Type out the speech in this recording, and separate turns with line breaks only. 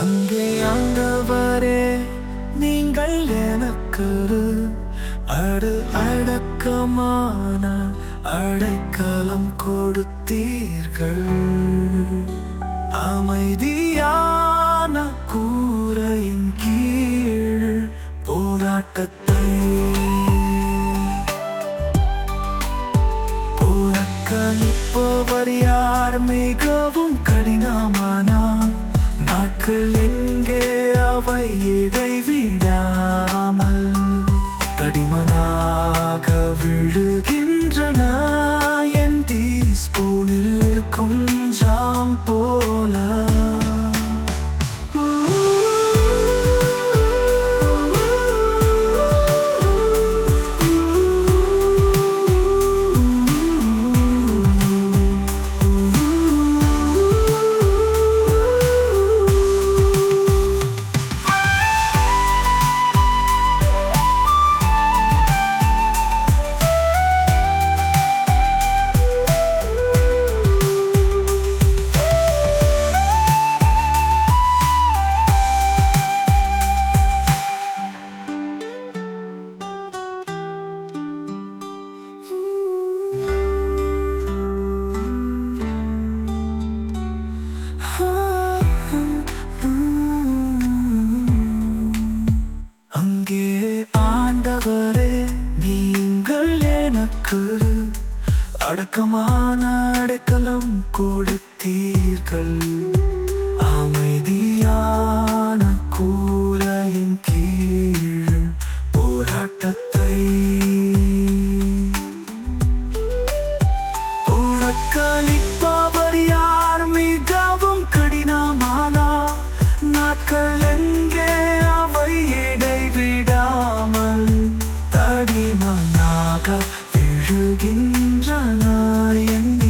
அங்கே ஆண்டவரே நீங்கள் எனக்கு அடு அடக்கமான அடைக்கலம் கொடுத்தீர்கள். அமைதியான கூரையின் கீழ் போராட்டத்தை புறக்கணிப்பவர் யார் மிகவும் கடினமான நாட்கள் எங்கே அவை இடைவிடாமல் தடிமனாக விழுகின்றன. என் டீஸ்பூனில் கொஞ்சம் போல எனக்கு அடக்கமான அடைக்கலம் கொடுத்தீர்கள். அமைதியான கூலையின் கீழ் போராட்டத்தை. உனக்களிப்பவர் யார்? மிகவும் கடினமானா? நாட்கள் எங்கே? அவை இடைவிடாமல் தடிமனாக அழுகின்ற நாயன்